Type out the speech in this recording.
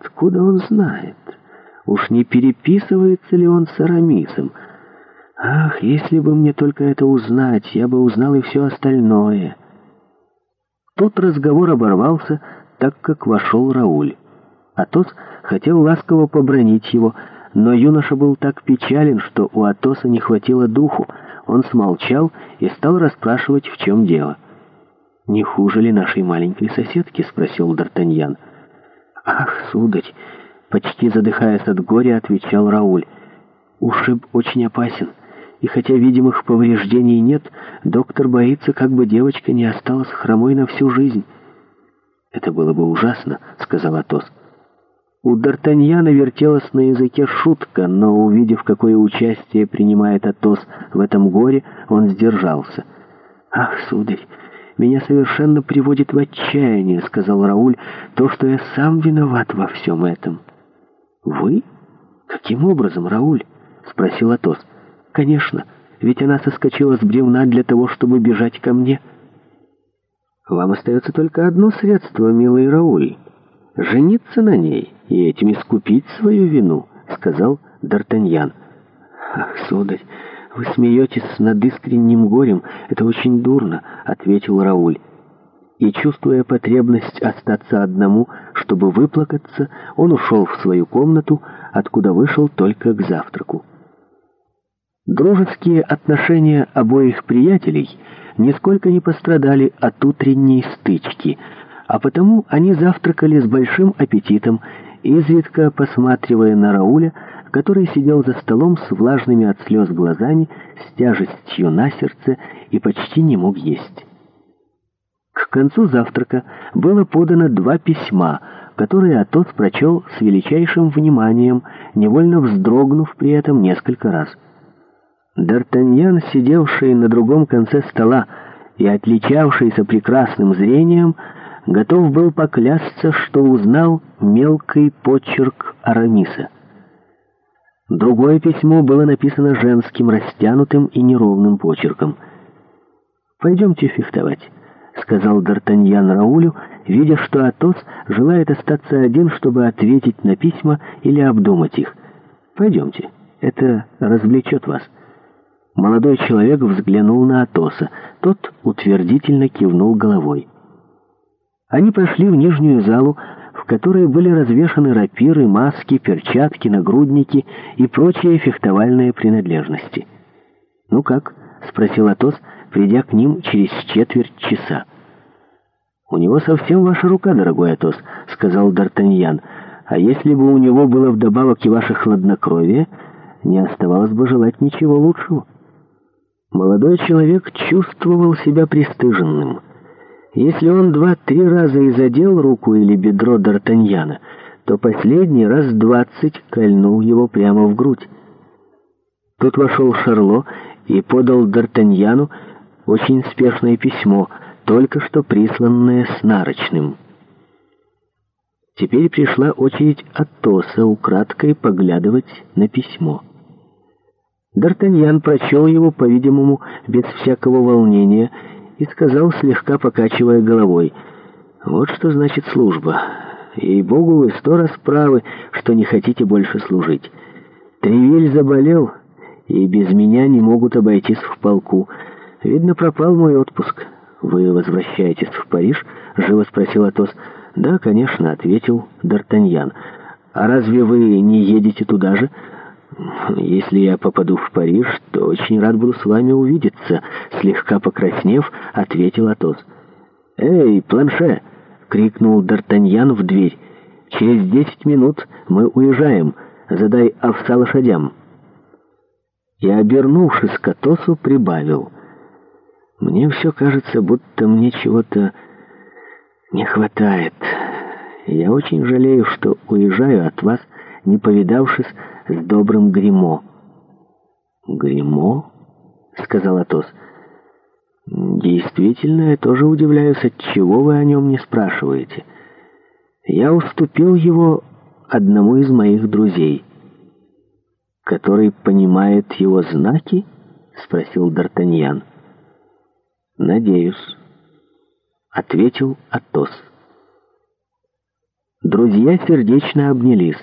Откуда он знает? Уж не переписывается ли он с Арамисом? Ах, если бы мне только это узнать, я бы узнал и все остальное. Тот разговор оборвался, так как вошел Рауль. Атос хотел ласково побронить его, но юноша был так печален, что у Атоса не хватило духу. Он смолчал и стал расспрашивать, в чем дело. «Не хуже ли нашей маленькой соседки?» — спросил Д'Артаньян. «Ах, сударь!» — почти задыхаясь от горя, отвечал Рауль. «Ушиб очень опасен, и хотя видимых повреждений нет, доктор боится, как бы девочка не осталась хромой на всю жизнь». «Это было бы ужасно», — сказал Атос. У Д'Артаньяна вертелась на языке шутка, но, увидев, какое участие принимает Атос в этом горе, он сдержался. «Ах, сударь!» меня совершенно приводит в отчаяние», — сказал Рауль, — «то, что я сам виноват во всем этом». «Вы? Каким образом, Рауль?» — спросил Атос. «Конечно, ведь она соскочила с бревна для того, чтобы бежать ко мне». «Вам остается только одно средство, милый Рауль — жениться на ней и этим искупить свою вину», — сказал Д'Артаньян. «Ах, сударь!» «Вы смеетесь над искренним горем, это очень дурно», — ответил Рауль. И, чувствуя потребность остаться одному, чтобы выплакаться, он ушел в свою комнату, откуда вышел только к завтраку. Дружеские отношения обоих приятелей нисколько не пострадали от утренней стычки, а потому они завтракали с большим аппетитом, изредка посматривая на Рауля, который сидел за столом с влажными от слез глазами, с тяжестью на сердце и почти не мог есть. К концу завтрака было подано два письма, которые Атос прочел с величайшим вниманием, невольно вздрогнув при этом несколько раз. Д'Артаньян, сидевший на другом конце стола и отличавшийся прекрасным зрением, готов был поклясться, что узнал мелкий почерк Арамиса — Другое письмо было написано женским, растянутым и неровным почерком. «Пойдемте фехтовать», — сказал Д'Артаньян Раулю, видя, что Атос желает остаться один, чтобы ответить на письма или обдумать их. «Пойдемте, это развлечет вас». Молодой человек взглянул на Атоса, тот утвердительно кивнул головой. Они прошли в нижнюю залу, которой были развешаны рапиры, маски, перчатки, нагрудники и прочие фехтовальные принадлежности. «Ну как?» — спросил Атос, придя к ним через четверть часа. «У него совсем ваша рука, дорогой Атос», — сказал Д'Артаньян. «А если бы у него было вдобавок и ваше хладнокровие, не оставалось бы желать ничего лучшего». Молодой человек чувствовал себя пристыженным — если он два-три раза и задел руку или бедро Д'Артаньяна, то последний раз двадцать кольнул его прямо в грудь. Тут вошел Шарло и подал Д'Артаньяну очень спешное письмо, только что присланное снарочным. Теперь пришла очередь Атоса украдкой поглядывать на письмо. Д'Артаньян прочел его, по-видимому, без всякого волнения, и сказал, слегка покачивая головой, «Вот что значит служба. Ей-богу, вы сто раз правы, что не хотите больше служить. Тревиль заболел, и без меня не могут обойтись в полку. Видно, пропал мой отпуск. Вы возвращаетесь в Париж?» — живо спросил Атос. «Да, конечно», — ответил Д'Артаньян. «А разве вы не едете туда же?» «Если я попаду в Париж, то очень рад буду с вами увидеться», — слегка покраснев, ответил Атос. «Эй, планше!» — крикнул Д'Артаньян в дверь. «Через десять минут мы уезжаем. Задай овса лошадям». И, обернувшись к Атосу, прибавил. «Мне все кажется, будто мне чего-то не хватает. Я очень жалею, что уезжаю от вас, не повидавшись, с добрым гримо. Гримо? сказал Атос. Действительно, я тоже удивляюсь, от чего вы о нем не спрашиваете. Я уступил его одному из моих друзей. Который понимает его знаки? спросил Д'Артаньян. Надеюсь, ответил Атос. Друзья сердечно обнялись.